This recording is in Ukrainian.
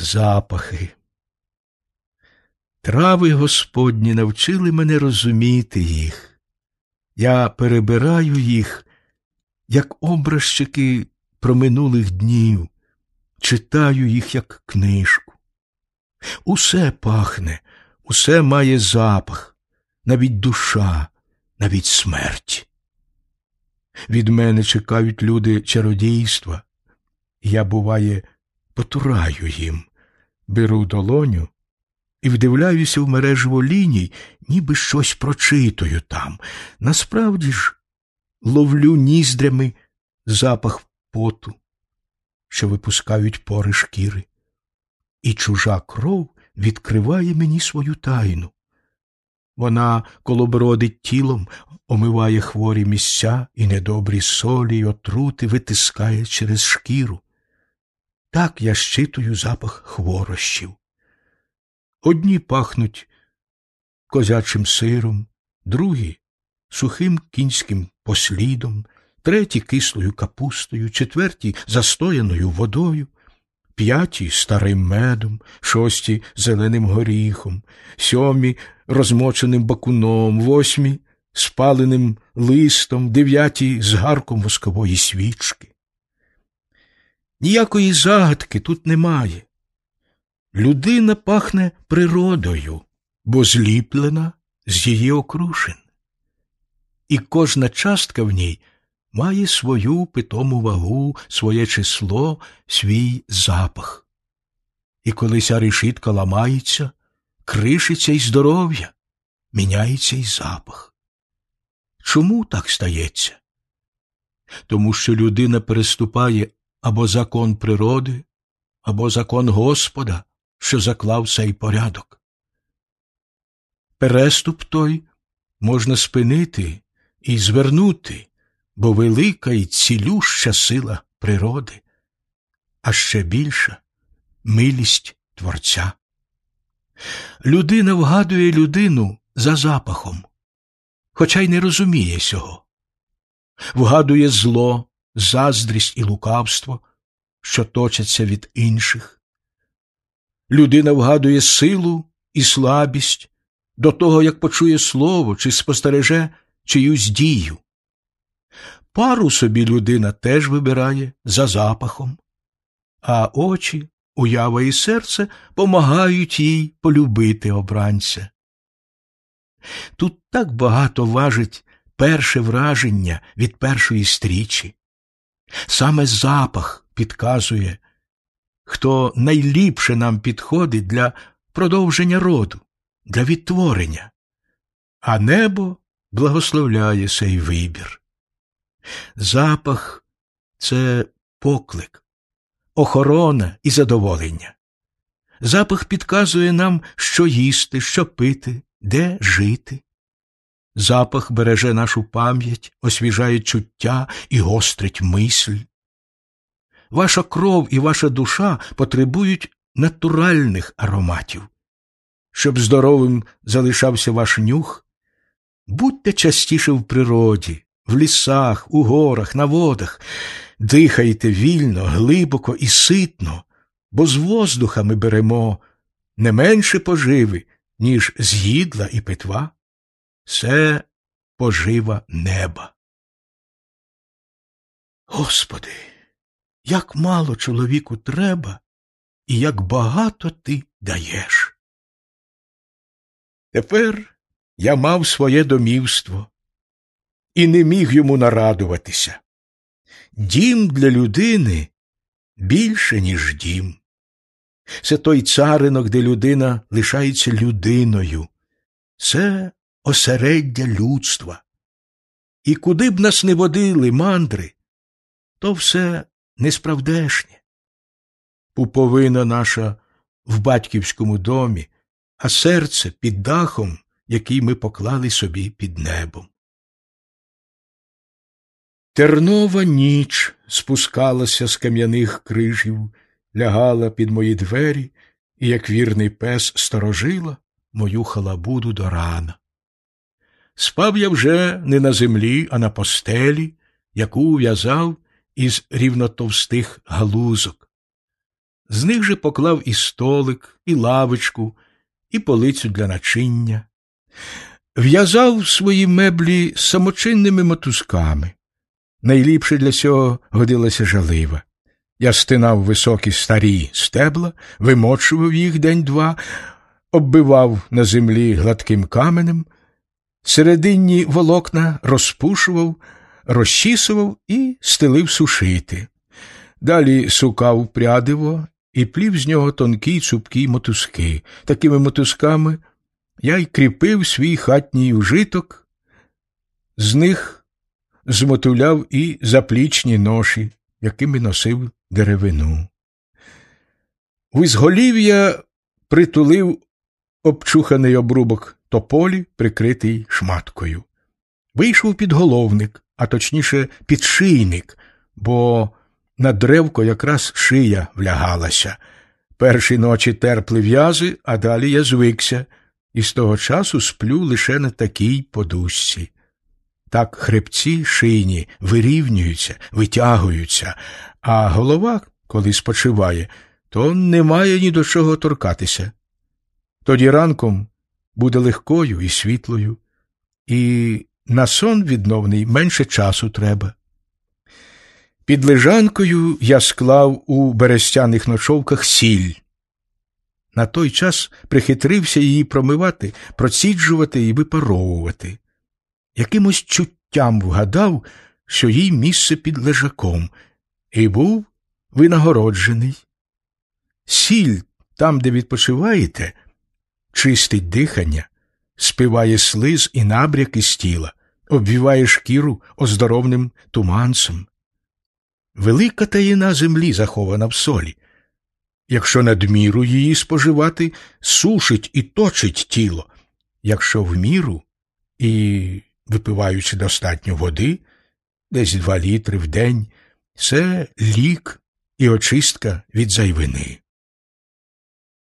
запахи. Трави Господні навчили мене розуміти їх. Я перебираю їх, як образчики проминулих днів, читаю їх, як книжку. Усе пахне, усе має запах, навіть душа, навіть смерть. Від мене чекають люди чародійства, я, буває, потураю їм, беру долоню і вдивляюся в мережево ліній, ніби щось прочитую там. Насправді ж ловлю ніздрями запах поту, що випускають пори шкіри, і чужа кров відкриває мені свою тайну. Вона колобродить тілом, омиває хворі місця і недобрі солі й отрути витискає через шкіру. Так я щитую запах хворощів. Одні пахнуть козячим сиром, другі сухим кінським послідом, треті кислою капустою, четверті застояною водою, п'яті старим медом, шості зеленим горіхом, сьомі розмоченим бакуном, восьмі спаленим листом, дев'яті з гарком воскової свічки. Ніякої загадки тут немає. Людина пахне природою, бо зліплена з її окрушин. І кожна частка в ній має свою питому вагу, своє число, свій запах. І коли ця решітка ламається, кришиться й здоров'я, міняється й запах. Чому так стається? Тому що людина переступає або закон природи, або закон Господа, що заклав цей порядок. Переступ той можна спинити і звернути, бо велика і цілюща сила природи, а ще більша милість Творця. Людина вгадує людину за запахом, хоча й не розуміє цього, вгадує зло, заздрість і лукавство, що точаться від інших. Людина вгадує силу і слабість до того, як почує слово чи спостереже чиюсь дію. Пару собі людина теж вибирає за запахом, а очі, уява і серце помагають їй полюбити обранця. Тут так багато важить перше враження від першої стрічі. Саме запах підказує, хто найліпше нам підходить для продовження роду, для відтворення, а небо благословляє цей вибір. Запах це поклик, охорона і задоволення. Запах підказує нам, що їсти, що пити, де жити. Запах береже нашу пам'ять, освіжає чуття і гострить мисль. Ваша кров і ваша душа потребують натуральних ароматів. Щоб здоровим залишався ваш нюх, будьте частіше в природі, в лісах, у горах, на водах, дихайте вільно, глибоко і ситно, бо з воздуха ми беремо не менше поживи, ніж з їдла і питва. Це пожива неба. Господи, як мало чоловіку треба, і як багато ти даєш. Тепер я мав своє домівство і не міг йому нарадуватися. Дім для людини більше, ніж дім. Це той царинок, де людина лишається людиною. Це осереддя людства. І куди б нас не водили мандри, то все несправдешнє. Пуповина наша в батьківському домі, а серце під дахом, який ми поклали собі під небом. Тернова ніч спускалася з кам'яних крижів, лягала під мої двері і, як вірний пес, сторожила мою халабуду до рана. Спав я вже не на землі, а на постелі, яку ув'язав із рівнотовстих галузок. З них же поклав і столик, і лавочку, і полицю для начиння. В'язав свої меблі самочинними мотузками. Найліпше для цього годилася жалива. Я стинав високі старі стебла, вимочував їх день-два, оббивав на землі гладким каменем, серединні волокна розпушував, розчісував і стелив сушити. Далі сукав прядиво і плів з нього тонкі цупкі мотузки. Такими мотузками я й кріпив свій хатній ужиток, з них змотуляв і заплічні ноші, якими носив деревину. В ізголів'я притулив обчуханий обрубок тополі, прикритий шматкою. Вийшов підголовник, а точніше підшийник, бо на древко якраз шия влягалася. Перші ночі терпли в'язи, а далі я звикся, і з того часу сплю лише на такій подушці. Так хребці шийні вирівнюються, витягуються, а голова, коли спочиває, то немає ні до чого торкатися. Тоді ранком буде легкою і світлою, і на сон відновний менше часу треба. Під лежанкою я склав у берестяних ночовках сіль. На той час прихитрився її промивати, проціджувати і випаровувати. Якимось чуттям вгадав, що їй місце під лежаком, і був винагороджений. Сіль, там, де відпочиваєте, чистить дихання, спиває слиз і набряк із тіла, обвіває шкіру оздоровним туманцем. Велика таїна землі захована в солі. Якщо надміру її споживати, сушить і точить тіло, якщо в міру і, випиваючи достатньо води, десь два літри в день, це лік і очистка від зайвини.